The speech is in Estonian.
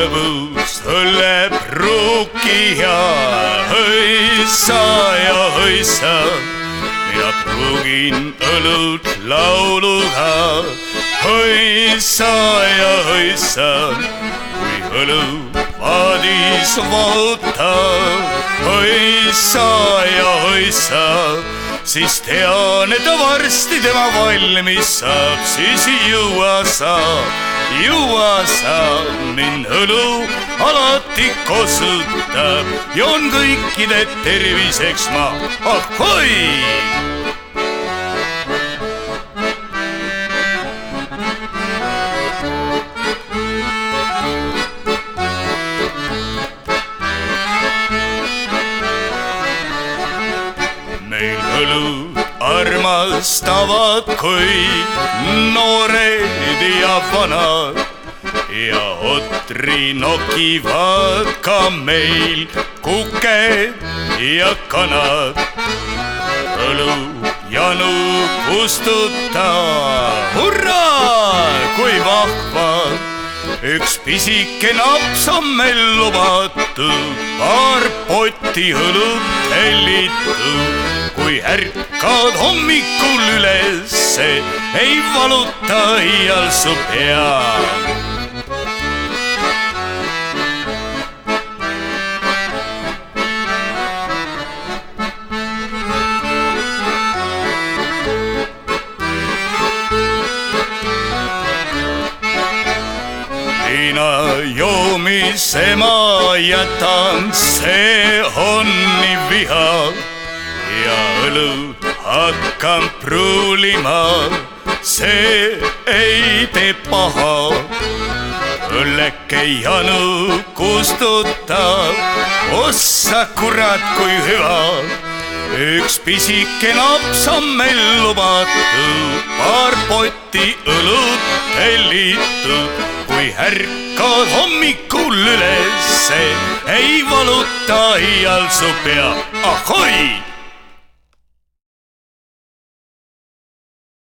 lõbus tuleb pruukija, hõissa ja hõissa. mina pruugin õlut lauluga, hõissa ja hõissa. kui õlu paadis valutab, hõissa ja hõissa siis tean, et varsti tema valmis saab, siis juua saab juua saab, mind õlu alati kosutab, joon kõikide terviseks ma, ahoi! armastavad kõik noored ja vanad. Ja otri nokivad ka meil kuked ja kanad. õlu janu kustuta, hurraa, kui vahvad üks pisike naps on meil lubatud, paar potti õlut tellitud. kui ärkad hommikul ülesse, ei valuta iial su pea. Viina joomise ma jätan, see on nii viha. Ja õlut hakkan pruulima, see ei tee paha. õlleke janu kustutab, ossa kurat, kui hüva! Üks pisike naps on meil lubatud, paar potti õlut tellitud kui ärkad hommikul ülesse, ei valuta iial su pea, ahoi